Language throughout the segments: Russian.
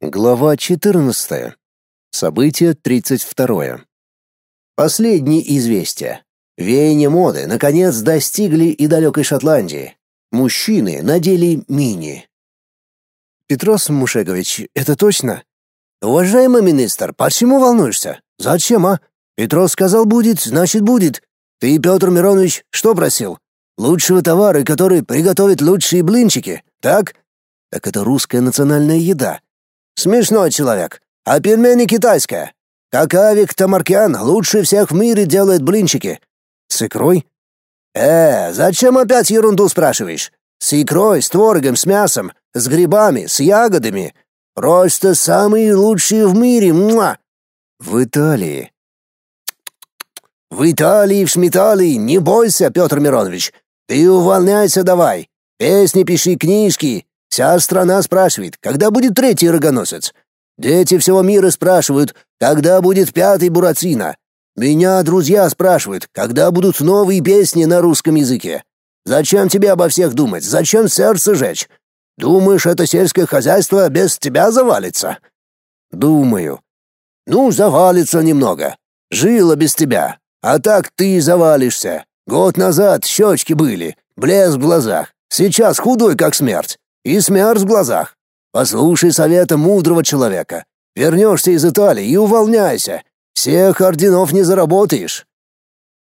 Глава 14. Событие 32. Последние известия. Веяние моды наконец достигли и далекой Шотландии. Мужчины надели мини. Петрос Мушегович, это точно? Уважаемый министр, почему волнуешься? Зачем, а? Петрос сказал будет, значит будет. Ты, Петр Миронович, что просил? Лучшего товара, который приготовит лучшие блинчики, так? Так это русская национальная еда. Смешной человек. А пельмени китайская. Какавик Тамаркян лучше всех в мире делает блинчики. С икрой? Э, зачем опять ерунду спрашиваешь? С икрой, с творогом, с мясом, с грибами, с ягодами. Просто самые лучшие в мире, муа! В Италии. В Италии, в Шмиталии, не бойся, Петр Миронович. Ты увольняйся давай. Песни пиши, книжки, Вся страна спрашивает, когда будет третий рогоносец. Дети всего мира спрашивают, когда будет пятый Буратино. Меня друзья спрашивают, когда будут новые песни на русском языке. Зачем тебе обо всех думать? Зачем сердце жечь? Думаешь, это сельское хозяйство без тебя завалится? Думаю. Ну, завалится немного. Жило без тебя. А так ты завалишься. Год назад щечки были, блеск в глазах. Сейчас худой, как смерть и смерть в глазах. Послушай совета мудрого человека. Вернешься из Италии и увольняйся. Всех орденов не заработаешь.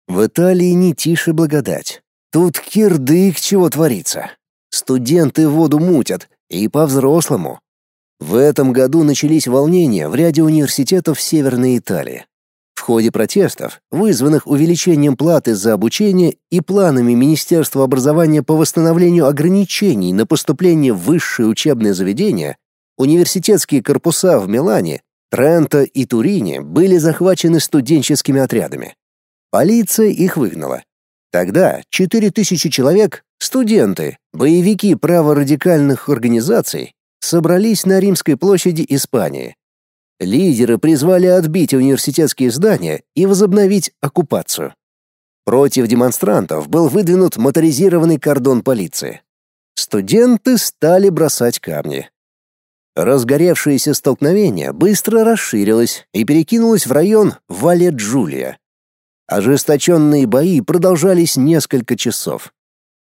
В Италии не тише благодать. Тут кирдык чего творится. Студенты воду мутят, и по-взрослому. В этом году начались волнения в ряде университетов Северной Италии. В ходе протестов, вызванных увеличением платы за обучение и планами Министерства образования по восстановлению ограничений на поступление в высшие учебные заведения, университетские корпуса в Милане, Тренто и Турине были захвачены студенческими отрядами. Полиция их выгнала. Тогда 4000 человек, студенты, боевики праворадикальных организаций, собрались на Римской площади Испании, Лидеры призвали отбить университетские здания и возобновить оккупацию. Против демонстрантов был выдвинут моторизированный кордон полиции. Студенты стали бросать камни. Разгоревшееся столкновение быстро расширилось и перекинулось в район Вале-Джулия. Ожесточенные бои продолжались несколько часов.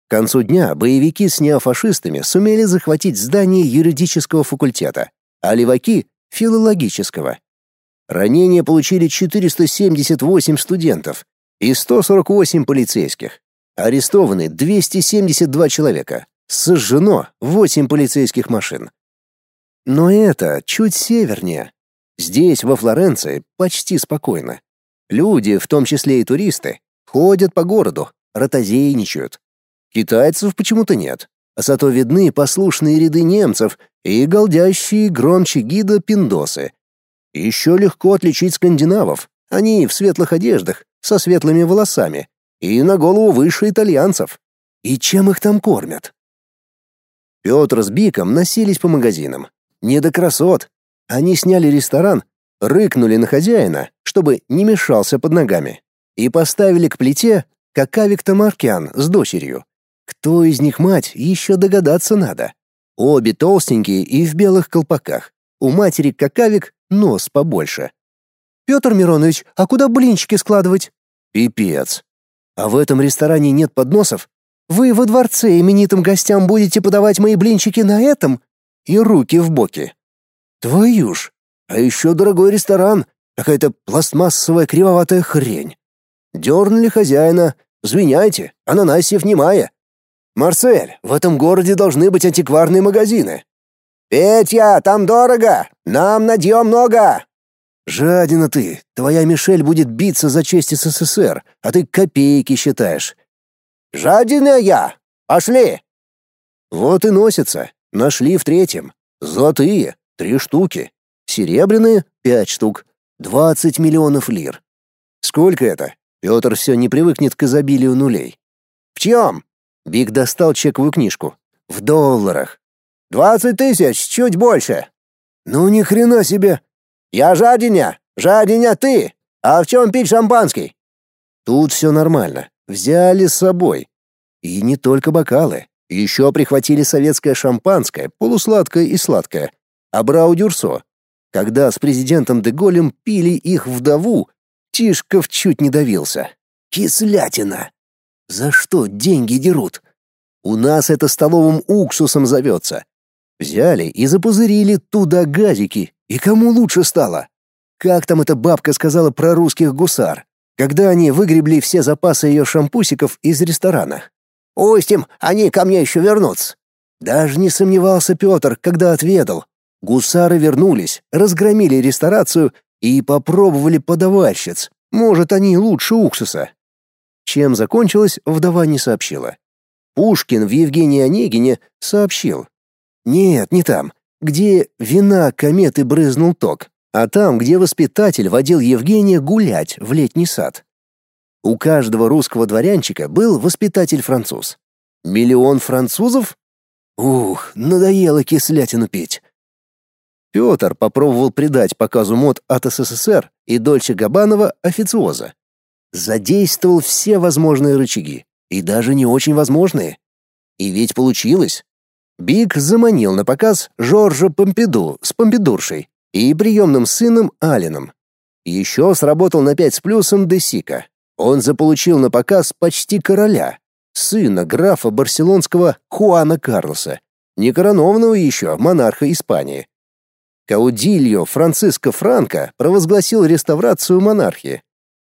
К концу дня боевики с неофашистами сумели захватить здание юридического факультета, а леваки филологического. Ранения получили 478 студентов и 148 полицейских. Арестованы 272 человека. Сожжено 8 полицейских машин. Но это чуть севернее. Здесь, во Флоренции, почти спокойно. Люди, в том числе и туристы, ходят по городу, ротозейничают. Китайцев почему-то нет, а зато видны послушные ряды немцев и голдящие громче гида пиндосы. Еще легко отличить скандинавов. Они в светлых одеждах, со светлыми волосами и на голову выше итальянцев. И чем их там кормят? Петр с Биком носились по магазинам. Не до красот. Они сняли ресторан, рыкнули на хозяина, чтобы не мешался под ногами, и поставили к плите какавик Тамаркян с дочерью. Кто из них мать, еще догадаться надо. Обе толстенькие и в белых колпаках. У матери какавик нос побольше. Петр Миронович, а куда блинчики складывать? Пипец. А в этом ресторане нет подносов? Вы во дворце именитым гостям будете подавать мои блинчики на этом? И руки в боки. Твою ж. А еще дорогой ресторан. Какая-то пластмассовая кривоватая хрень. Дернули хозяина. Звиняйте, Ананасьев немая. «Марсель, в этом городе должны быть антикварные магазины». «Петя, там дорого! Нам надье много!» «Жадина ты! Твоя Мишель будет биться за честь СССР, а ты копейки считаешь». «Жадина я! Пошли!» Вот и носится. Нашли в третьем. Золотые — три штуки. Серебряные — пять штук. Двадцать миллионов лир. Сколько это? Петр все не привыкнет к изобилию нулей. «В чем?» Биг достал чековую книжку. В долларах. «Двадцать тысяч, чуть больше». «Ну ни хрена себе!» «Я жадиня! Жадиня ты! А в чем пить шампанский?» Тут все нормально. Взяли с собой. И не только бокалы. Еще прихватили советское шампанское, полусладкое и сладкое. Абрау-Дюрсо. Когда с президентом Деголем пили их вдову, Тишков чуть не давился. Кислятина! За что деньги дерут? У нас это столовым уксусом зовется. Взяли и запузырили туда газики, и кому лучше стало? Как там эта бабка сказала про русских гусар, когда они выгребли все запасы ее шампусиков из ресторана? «Устим, они ко мне еще вернутся». Даже не сомневался Петр, когда отведал. Гусары вернулись, разгромили ресторацию и попробовали подавальщиц. Может, они лучше уксуса. Чем закончилось, вдова не сообщила. Пушкин в Евгении Онегине сообщил. Нет, не там, где вина кометы брызнул ток, а там, где воспитатель водил Евгения гулять в летний сад. У каждого русского дворянчика был воспитатель-француз. Миллион французов? Ух, надоело кислятину пить. Петр попробовал придать показу мод от СССР и Дольче Габанова официоза. Задействовал все возможные рычаги, и даже не очень возможные. И ведь получилось. Биг заманил на показ Жоржа Помпиду с Помпидуршей и приемным сыном Алином. Еще сработал на пять с плюсом Десика. Он заполучил на показ почти короля, сына графа барселонского Хуана Карлоса, некоронованного еще монарха Испании. Каудильо Франциско Франко провозгласил реставрацию монархии,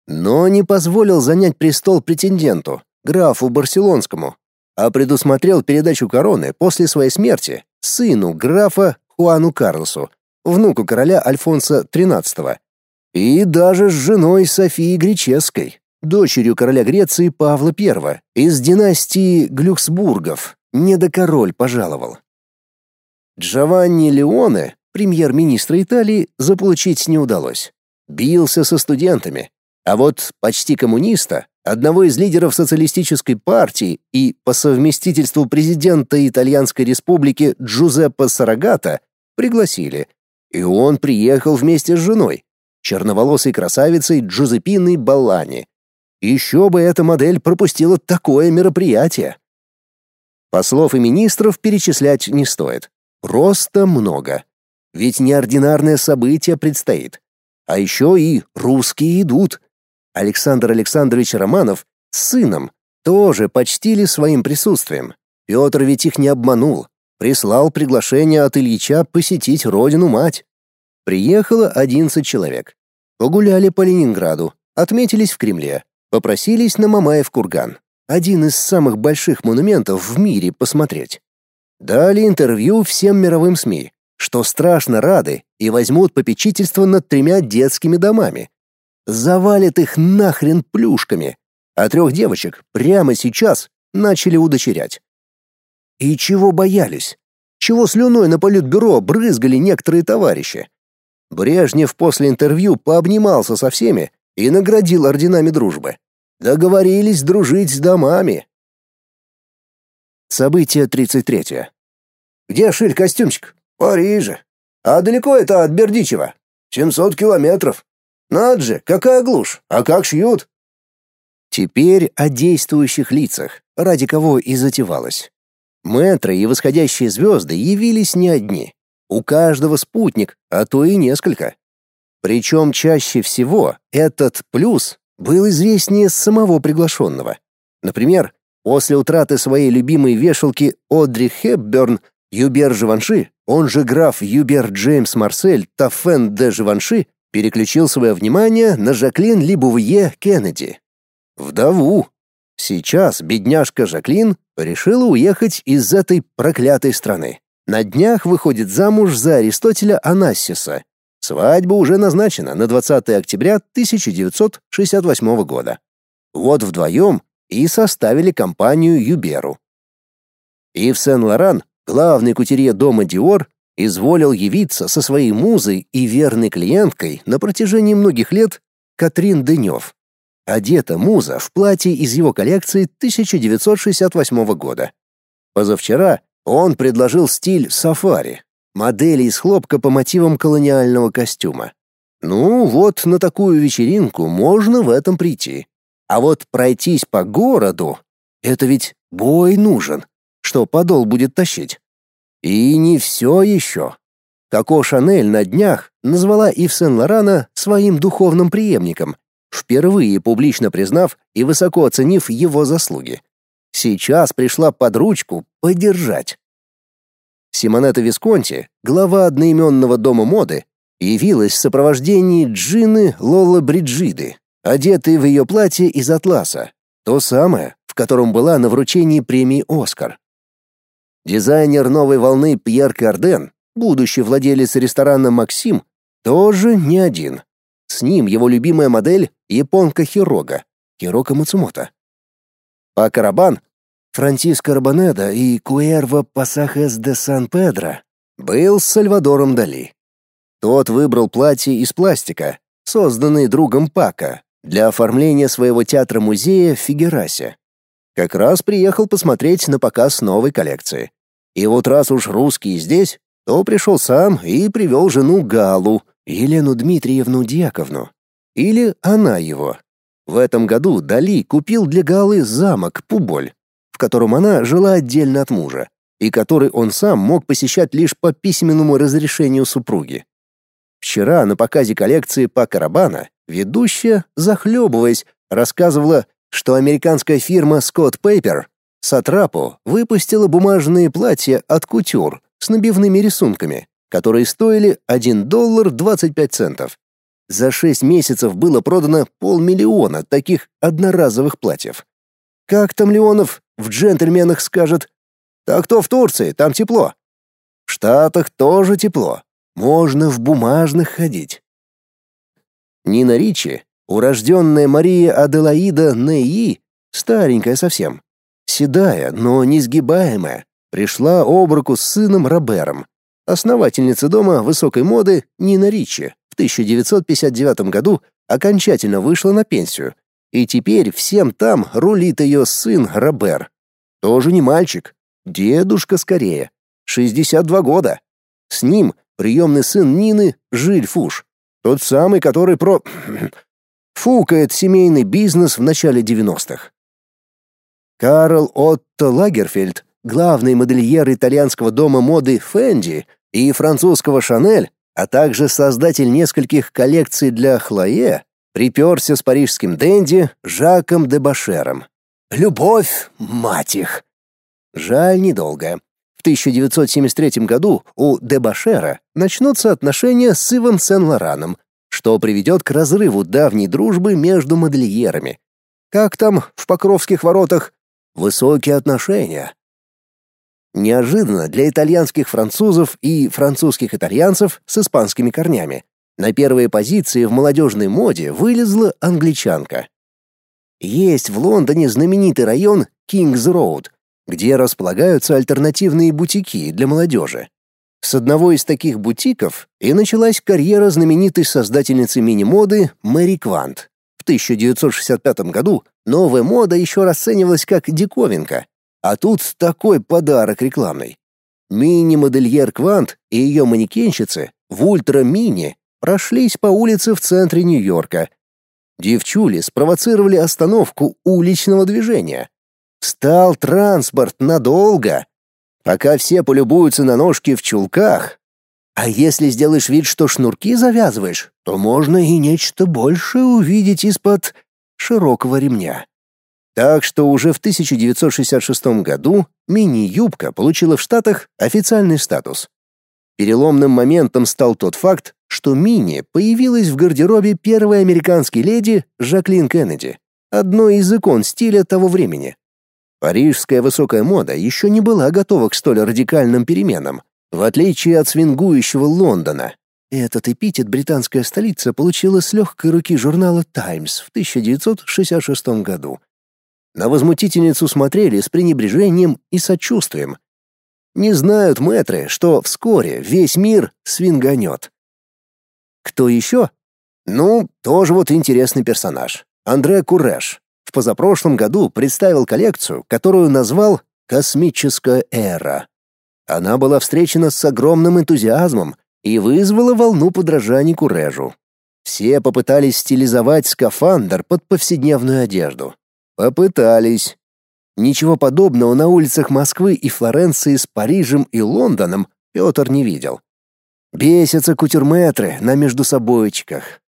но не позволил занять престол претенденту, графу барселонскому, а предусмотрел передачу короны после своей смерти сыну графа Хуану Карлосу, внуку короля Альфонса XIII, и даже с женой Софией Греческой, дочерью короля Греции Павла I из династии Глюксбургов, недокороль пожаловал. Джованни Леоне премьер-министра Италии заполучить не удалось. Бился со студентами. А вот почти коммуниста, одного из лидеров социалистической партии и по совместительству президента Итальянской республики Джузеппе Сарагата, пригласили. И он приехал вместе с женой, черноволосой красавицей Джузеппиной Баллани. Еще бы эта модель пропустила такое мероприятие. Послов и министров перечислять не стоит. Просто много. Ведь неординарное событие предстоит. А еще и русские идут. Александр Александрович Романов с сыном тоже почтили своим присутствием. Петр ведь их не обманул. Прислал приглашение от Ильича посетить родину-мать. Приехало 11 человек. Погуляли по Ленинграду, отметились в Кремле, попросились на Мамаев курган. Один из самых больших монументов в мире посмотреть. Дали интервью всем мировым СМИ, что страшно рады и возьмут попечительство над тремя детскими домами. Завалят их нахрен плюшками, а трех девочек прямо сейчас начали удочерять. И чего боялись? Чего слюной на политбюро брызгали некоторые товарищи? Брежнев после интервью пообнимался со всеми и наградил орденами дружбы. Договорились дружить с домами. Событие 33. Где шиль костюмчик? Париже. А далеко это от Бердичева? 700 километров. Над же, какая глушь. А как шьют? Теперь о действующих лицах, ради кого и затевалось. Мэтры и восходящие звезды явились не одни. У каждого спутник, а то и несколько. Причем чаще всего этот плюс был известнее самого приглашенного. Например, после утраты своей любимой вешалки Одри Хепберн Юбер Живанши, он же граф Юбер Джеймс Марсель Таффен де Живанши, переключил свое внимание на Жаклин Либувье Кеннеди. Вдову. Сейчас бедняжка Жаклин решила уехать из этой проклятой страны. На днях выходит замуж за Аристотеля Анассиса. Свадьба уже назначена на 20 октября 1968 года. Вот вдвоем и составили компанию Юберу. Ив Сен-Лоран главный кутюрье дома Диор, изволил явиться со своей музой и верной клиенткой на протяжении многих лет Катрин Дынев. Одета муза в платье из его коллекции 1968 года. Позавчера он предложил стиль сафари, модели из хлопка по мотивам колониального костюма. Ну, вот на такую вечеринку можно в этом прийти. А вот пройтись по городу — это ведь бой нужен что подол будет тащить. И не все еще. Коко Шанель на днях назвала Ив Сен-Лорана своим духовным преемником, впервые публично признав и высоко оценив его заслуги. Сейчас пришла под ручку поддержать. Симонета Висконти, глава одноименного дома моды, явилась в сопровождении Джины Лола Бриджиды, одетой в ее платье из атласа, то самое, в котором была на вручении премии «Оскар». Дизайнер новой волны Пьер Карден, будущий владелец ресторана «Максим», тоже не один. С ним его любимая модель японка Хирога, Хирока Мацумото. А Карабан, Франсиско Рабанеда и Куэрва Пасахес де Сан-Педро был с Сальвадором Дали. Тот выбрал платье из пластика, созданное другом Пака, для оформления своего театра-музея в Фигерасе. Как раз приехал посмотреть на показ новой коллекции. И вот раз уж русский здесь, то пришел сам и привел жену Галу, Елену Дмитриевну Дьяковну. Или она его. В этом году Дали купил для Галы замок Пуболь, в котором она жила отдельно от мужа, и который он сам мог посещать лишь по письменному разрешению супруги. Вчера на показе коллекции Пака Рабана ведущая, захлебываясь, рассказывала, что американская фирма Scott Paper Сатрапо выпустила бумажные платья от кутюр с набивными рисунками, которые стоили 1 доллар 25 центов. За 6 месяцев было продано полмиллиона таких одноразовых платьев. Как там Леонов в «Джентльменах» скажет «Так то в Турции, там тепло». В Штатах тоже тепло. Можно в бумажных ходить. Нина Ричи, урожденная Мария Аделаида Неи, старенькая совсем, седая, но несгибаемая, пришла об руку с сыном Робером, Основательница дома высокой моды Нина Ричи в 1959 году окончательно вышла на пенсию, и теперь всем там рулит ее сын Робер. Тоже не мальчик, дедушка скорее, 62 года. С ним приемный сын Нины Жиль Фуш, тот самый, который про... фукает семейный бизнес в начале 90-х. Карл Отто Лагерфельд главный модельер итальянского дома моды Fendi и французского Chanel, а также создатель нескольких коллекций для Хлое, приперся с парижским денди Жаком де Башером. Любовь, мать их! Жаль, недолго. В 1973 году у де Башера начнутся отношения с Ивом Сен-Лораном, что приведет к разрыву давней дружбы между модельерами. Как там в Покровских воротах? Высокие отношения. Неожиданно для итальянских французов и французских итальянцев с испанскими корнями. На первые позиции в молодежной моде вылезла англичанка. Есть в Лондоне знаменитый район Кингс-Роуд, где располагаются альтернативные бутики для молодежи. С одного из таких бутиков и началась карьера знаменитой создательницы мини-моды Мэри Квант. В 1965 году новая мода еще расценивалась как диковинка, а тут такой подарок рекламный. Мини-модельер Квант и ее манекенщицы в ультра-мини прошлись по улице в центре Нью-Йорка. Девчули спровоцировали остановку уличного движения. Стал транспорт надолго, пока все полюбуются на ножки в чулках. А если сделаешь вид, что шнурки завязываешь, то можно и нечто большее увидеть из-под широкого ремня. Так что уже в 1966 году мини-юбка получила в Штатах официальный статус. Переломным моментом стал тот факт, что мини появилась в гардеробе первой американской леди Жаклин Кеннеди, одной из икон стиля того времени. Парижская высокая мода еще не была готова к столь радикальным переменам, в отличие от свингующего Лондона. Этот эпитет британская столица получила с легкой руки журнала «Таймс» в 1966 году — на возмутительницу смотрели с пренебрежением и сочувствием. Не знают мэтры, что вскоре весь мир свинганет. Кто еще? Ну, тоже вот интересный персонаж. Андре Куреш. Позапрошлом году представил коллекцию, которую назвал «Космическая эра». Она была встречена с огромным энтузиазмом и вызвала волну подражаний Курежу. Все попытались стилизовать скафандр под повседневную одежду. Попытались. Ничего подобного на улицах Москвы и Флоренции с Парижем и Лондоном Петр не видел. Бесятся кутюрметры на междусобойчиках.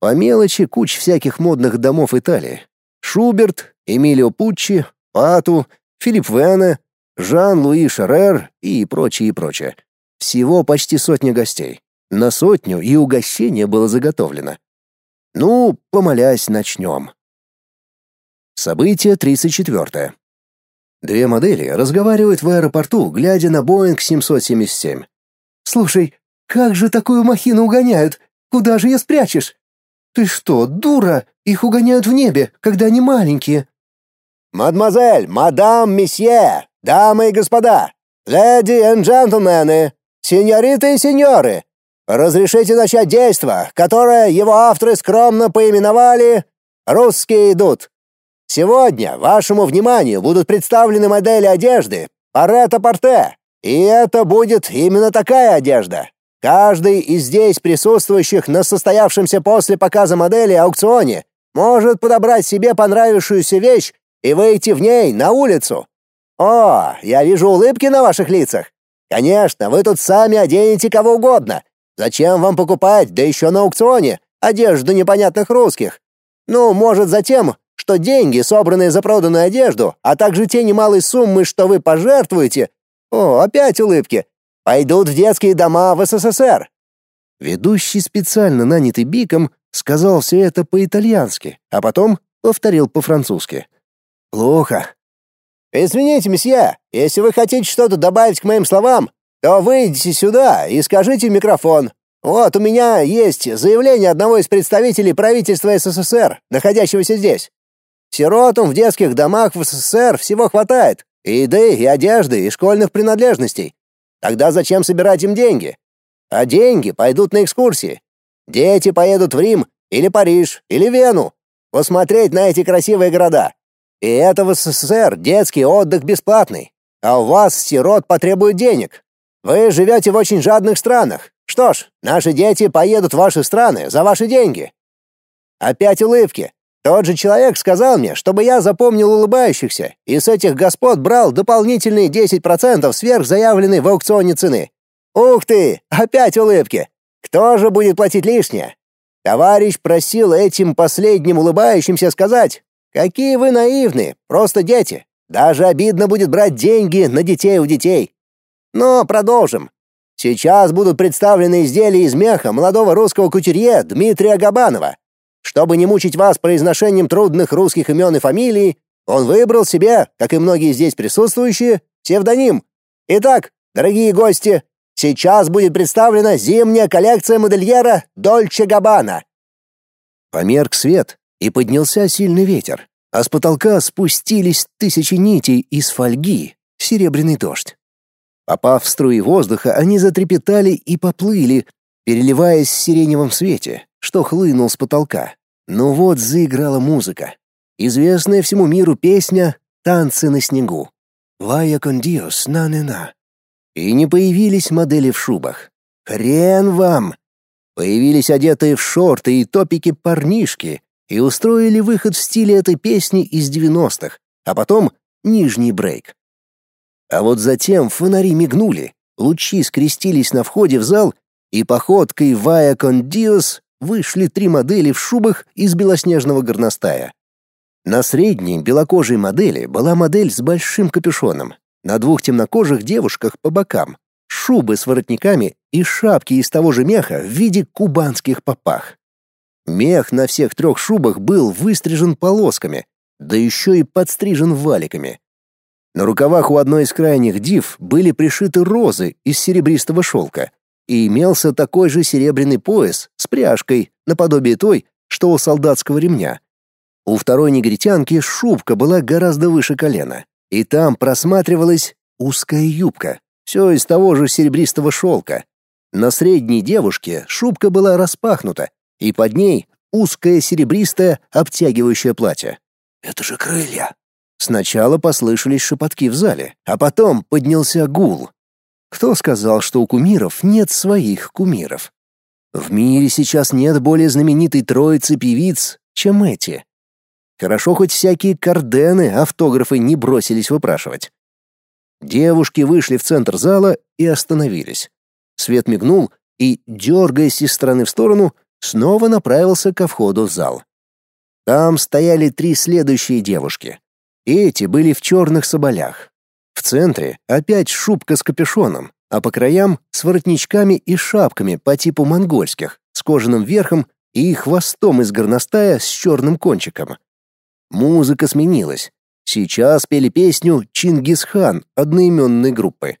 По мелочи куч всяких модных домов Италии. Шуберт, Эмилио Пуччи, Пату, Филипп Вене, Жан-Луи Шерер и прочее, и прочее. Всего почти сотня гостей. На сотню и угощение было заготовлено. Ну, помолясь, начнем. Событие 34. Две модели разговаривают в аэропорту, глядя на Боинг 777. «Слушай, как же такую махину угоняют? Куда же ее спрячешь?» «Ты что, дура? Их угоняют в небе, когда они маленькие». «Мадемуазель, мадам, месье, дамы и господа, леди и джентльмены, сеньориты и сеньоры, разрешите начать действо, которое его авторы скромно поименовали «Русские идут». Сегодня вашему вниманию будут представлены модели одежды Паретто-Порте, и это будет именно такая одежда. Каждый из здесь присутствующих на состоявшемся после показа модели аукционе может подобрать себе понравившуюся вещь и выйти в ней на улицу. О, я вижу улыбки на ваших лицах. Конечно, вы тут сами оденете кого угодно. Зачем вам покупать, да еще на аукционе, одежду непонятных русских? Ну, может, затем, что деньги, собранные за проданную одежду, а также те немалые суммы, что вы пожертвуете, о, опять улыбки, пойдут в детские дома в СССР. Ведущий специально нанятый Биком сказал все это по-итальянски, а потом повторил по-французски. Плохо. Извините, месье, если вы хотите что-то добавить к моим словам, то выйдите сюда и скажите в микрофон. Вот у меня есть заявление одного из представителей правительства СССР, находящегося здесь. Сиротам в детских домах в СССР всего хватает. И еды, и одежды, и школьных принадлежностей. Тогда зачем собирать им деньги? А деньги пойдут на экскурсии. Дети поедут в Рим или Париж или Вену посмотреть на эти красивые города. И это в СССР детский отдых бесплатный. А у вас, сирот, потребуют денег. Вы живете в очень жадных странах. Что ж, наши дети поедут в ваши страны за ваши деньги. Опять улыбки. Тот же человек сказал мне, чтобы я запомнил улыбающихся, и с этих господ брал дополнительные 10% сверх заявленной в аукционе цены. Ух ты, опять улыбки. Кто же будет платить лишнее? Товарищ просил этим последним улыбающимся сказать: "Какие вы наивны, просто дети. Даже обидно будет брать деньги на детей у детей". Но продолжим. Сейчас будут представлены изделия из меха молодого русского кутюрье Дмитрия Габанова. Чтобы не мучить вас произношением трудных русских имен и фамилий, он выбрал себе, как и многие здесь присутствующие, псевдоним. Итак, дорогие гости, сейчас будет представлена зимняя коллекция модельера Дольче Габбана. Померк свет, и поднялся сильный ветер, а с потолка спустились тысячи нитей из фольги, серебряный дождь. Попав в струи воздуха, они затрепетали и поплыли, переливаясь в сиреневом свете, что хлынул с потолка. Ну вот заиграла музыка. Известная всему миру песня «Танцы на снегу». «Вая con Dios, на-на-на». И не появились модели в шубах. Хрен вам! Появились одетые в шорты и топики парнишки и устроили выход в стиле этой песни из девяностых, а потом нижний брейк. А вот затем фонари мигнули, лучи скрестились на входе в зал, и походкой «Вая con Dios» вышли три модели в шубах из белоснежного горностая. На средней белокожей модели была модель с большим капюшоном, на двух темнокожих девушках по бокам, шубы с воротниками и шапки из того же меха в виде кубанских попах. Мех на всех трех шубах был выстрижен полосками, да еще и подстрижен валиками. На рукавах у одной из крайних див были пришиты розы из серебристого шелка, и имелся такой же серебряный пояс пряжкой, наподобие той, что у солдатского ремня. У второй негритянки шубка была гораздо выше колена, и там просматривалась узкая юбка, все из того же серебристого шелка. На средней девушке шубка была распахнута, и под ней узкое серебристое обтягивающее платье. «Это же крылья!» Сначала послышались шепотки в зале, а потом поднялся гул. Кто сказал, что у кумиров нет своих кумиров? В мире сейчас нет более знаменитой троицы певиц, чем эти. Хорошо хоть всякие кардены автографы не бросились выпрашивать. Девушки вышли в центр зала и остановились. Свет мигнул и, дергаясь из стороны в сторону, снова направился ко входу в зал. Там стояли три следующие девушки. Эти были в черных соболях. В центре опять шубка с капюшоном, а по краям с воротничками и шапками по типу монгольских, с кожаным верхом и хвостом из горностая с черным кончиком. Музыка сменилась. Сейчас пели песню «Чингисхан» одноименной группы.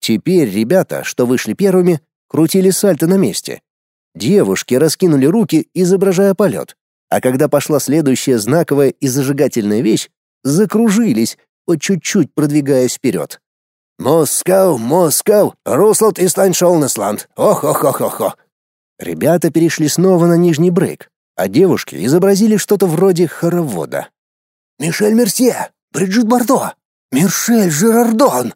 Теперь ребята, что вышли первыми, крутили сальто на месте. Девушки раскинули руки, изображая полет. А когда пошла следующая знаковая и зажигательная вещь, закружились, по чуть-чуть продвигаясь вперед. «Москау, Москау, Русланд и Станшолнесланд, ох-ох-ох-ох-ох!» Ребята перешли снова на нижний брейк, а девушки изобразили что-то вроде хоровода. «Мишель Мерсье, Бриджит Бардо, Мишель Жерардон!»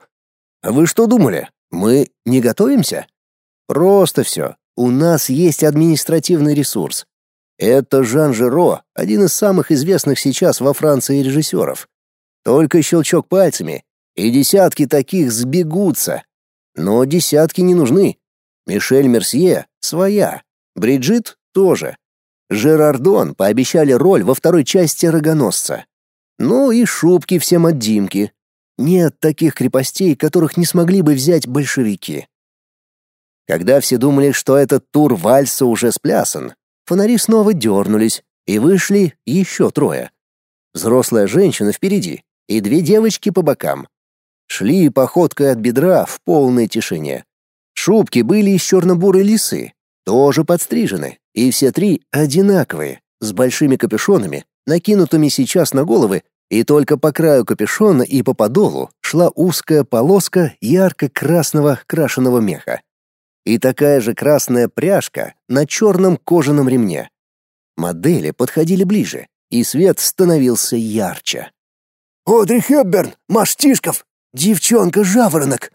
А вы что думали? Мы не готовимся? Просто все. У нас есть административный ресурс. Это Жан Жиро, один из самых известных сейчас во Франции режиссеров. Только щелчок пальцами, и десятки таких сбегутся. Но десятки не нужны. Мишель Мерсье своя, Бриджит тоже. Жерардон пообещали роль во второй части «Рогоносца». Ну и шубки всем от Димки, нет таких крепостей, которых не смогли бы взять большевики. Когда все думали, что этот тур вальса уже сплясан, фонари снова дернулись, и вышли еще трое. Взрослая женщина впереди и две девочки по бокам. Шли походкой от бедра в полной тишине. Шубки были из черно-бурой лисы, тоже подстрижены, и все три одинаковые, с большими капюшонами, накинутыми сейчас на головы и только по краю капюшона и по подолу шла узкая полоска ярко-красного крашеного меха. И такая же красная пряжка на черном кожаном ремне. Модели подходили ближе, и свет становился ярче. «Одри Хепберн! Маштишков! Девчонка-жаворонок!»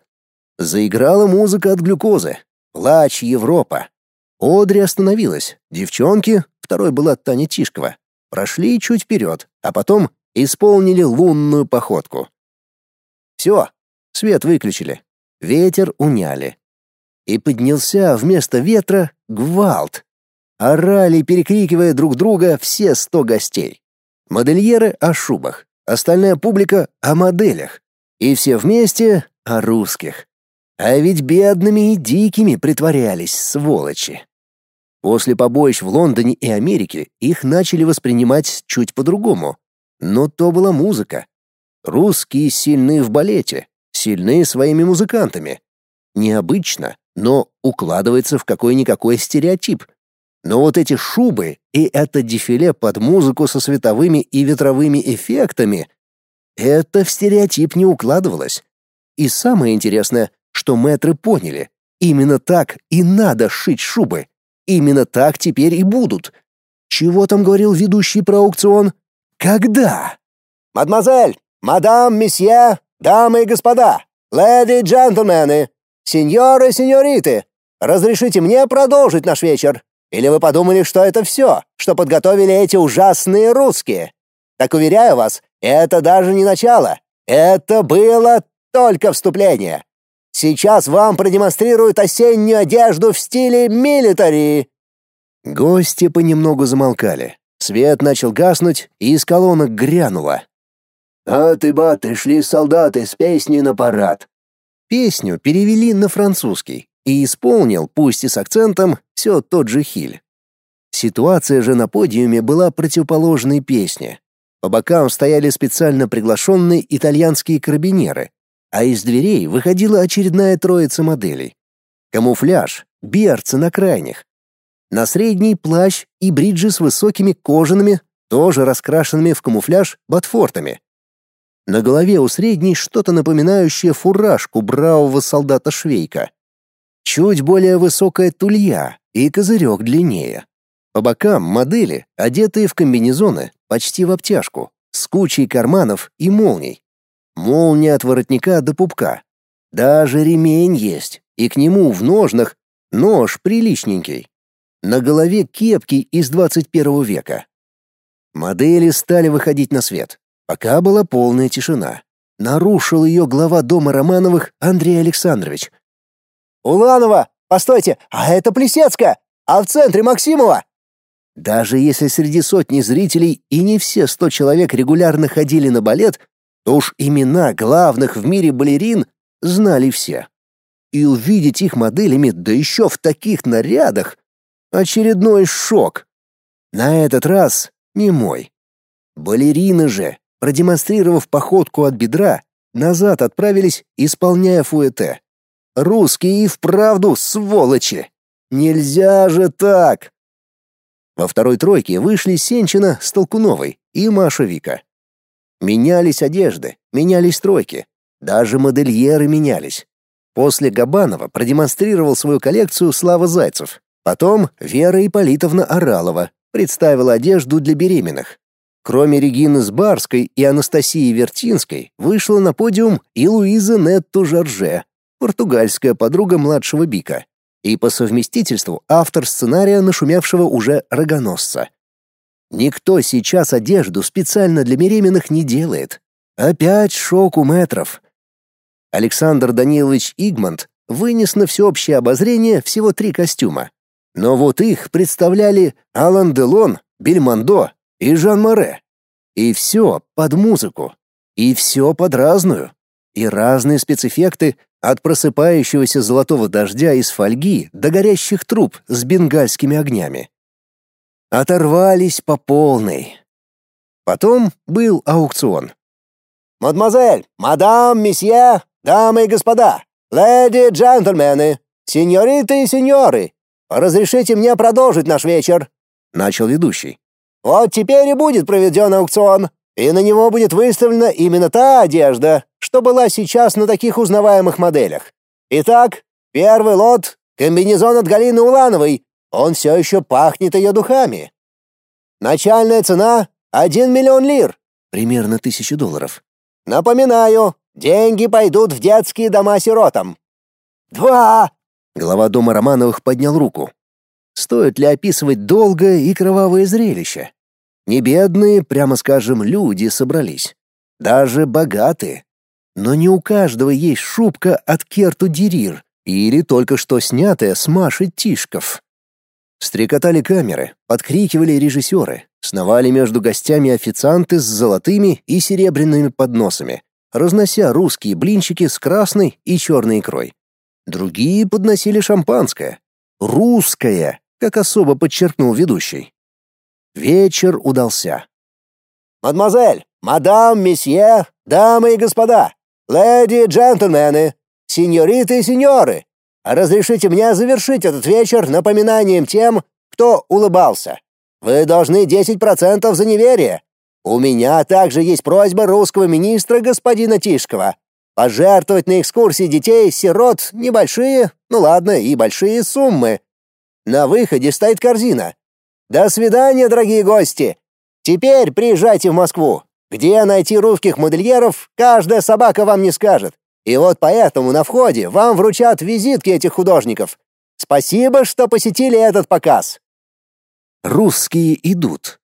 Заиграла музыка от глюкозы. Плач Европа. Одри остановилась. Девчонки, второй была Таня Тишкова, прошли чуть вперед, а потом исполнили лунную походку. Все, свет выключили, ветер уняли. И поднялся вместо ветра гвалт. Орали, перекрикивая друг друга, все сто гостей. Модельеры о шубах, остальная публика о моделях. И все вместе о русских. А ведь бедными и дикими притворялись, сволочи. После побоищ в Лондоне и Америке их начали воспринимать чуть по-другому. Но то была музыка. Русские сильны в балете, сильны своими музыкантами. Необычно, но укладывается в какой-никакой стереотип. Но вот эти шубы и это дефиле под музыку со световыми и ветровыми эффектами — это в стереотип не укладывалось. И самое интересное, что мэтры поняли, именно так и надо шить шубы. Именно так теперь и будут. Чего там говорил ведущий про аукцион? Когда? Мадемуазель, мадам, месье, дамы и господа, леди и джентльмены, сеньоры и сеньориты, разрешите мне продолжить наш вечер? Или вы подумали, что это все, что подготовили эти ужасные русские? Так уверяю вас, это даже не начало. Это было только вступление. Сейчас вам продемонстрируют осеннюю одежду в стиле милитари. Гости понемногу замолкали. Свет начал гаснуть, и из колонок грянуло. «А ты, баты, шли солдаты с песней на парад». Песню перевели на французский и исполнил, пусть и с акцентом, все тот же Хиль. Ситуация же на подиуме была противоположной песне. По бокам стояли специально приглашенные итальянские карабинеры, а из дверей выходила очередная троица моделей. Камуфляж, берцы на крайних, на средний плащ и бриджи с высокими кожаными, тоже раскрашенными в камуфляж, ботфортами. На голове у средней что-то напоминающее фуражку бравого солдата Швейка. Чуть более высокая тулья и козырек длиннее. По бокам модели, одетые в комбинезоны, почти в обтяжку, с кучей карманов и молний. Молния от воротника до пупка. Даже ремень есть, и к нему в ножнах нож приличненький, на голове кепки из 21 века. Модели стали выходить на свет, пока была полная тишина. Нарушил ее глава дома Романовых Андрей Александрович. Уланова! Постойте, а это Плесецкая! А в центре Максимова!» Даже если среди сотни зрителей и не все сто человек регулярно ходили на балет, то уж имена главных в мире балерин знали все. И увидеть их моделями, да еще в таких нарядах — очередной шок. На этот раз не мой. Балерины же, продемонстрировав походку от бедра, назад отправились, исполняя фуэте. Русские и вправду сволочи. Нельзя же так. Во второй тройке вышли Сенчина с Толкуновой и Маша Вика. Менялись одежды, менялись тройки, даже модельеры менялись. После Габанова продемонстрировал свою коллекцию Слава Зайцев. Потом Вера Ипполитовна Оралова представила одежду для беременных. Кроме Регины Сбарской и Анастасии Вертинской, вышла на подиум и Луиза Нетто Жорже, португальская подруга младшего Бика, и по совместительству автор сценария нашумевшего уже «Рогоносца». Никто сейчас одежду специально для беременных не делает. Опять шок у метров. Александр Данилович Игмонт вынес на всеобщее обозрение всего три костюма. Но вот их представляли Алан Делон, Бельмондо и Жан Море. И все под музыку. И все под разную. И разные спецэффекты от просыпающегося золотого дождя из фольги до горящих труб с бенгальскими огнями. Оторвались по полной. Потом был аукцион. «Мадемуазель, мадам, месье, дамы и господа, леди, джентльмены, сеньориты и сеньоры, разрешите мне продолжить наш вечер», — начал ведущий. «Вот теперь и будет проведен аукцион, и на него будет выставлена именно та одежда, что была сейчас на таких узнаваемых моделях. Итак, первый лот — комбинезон от Галины Улановой. Он все еще пахнет ее духами. Начальная цена — 1 миллион лир. Примерно тысячу долларов. Напоминаю, деньги пойдут в детские дома сиротам. Два. Глава дома Романовых поднял руку. Стоит ли описывать долгое и кровавое зрелище? Не бедные, прямо скажем, люди собрались. Даже богатые. Но не у каждого есть шубка от Керту Дерир или только что снятая с Маши Тишков. Стрекотали камеры, подкрикивали режиссеры, сновали между гостями официанты с золотыми и серебряными подносами, разнося русские блинчики с красной и черной икрой. Другие подносили шампанское. Русское, как особо подчеркнул ведущий. Вечер удался. «Мадемуазель, мадам, месье, дамы и господа, леди и джентльмены, сеньориты и сеньоры, разрешите мне завершить этот вечер напоминанием тем, кто улыбался. Вы должны 10% за неверие. У меня также есть просьба русского министра господина Тишкова пожертвовать на экскурсии детей-сирот небольшие, ну ладно, и большие суммы. На выходе стоит корзина. До свидания, дорогие гости. Теперь приезжайте в Москву. Где найти русских модельеров, каждая собака вам не скажет. И вот поэтому на входе вам вручат визитки этих художников. Спасибо, что посетили этот показ. Русские идут.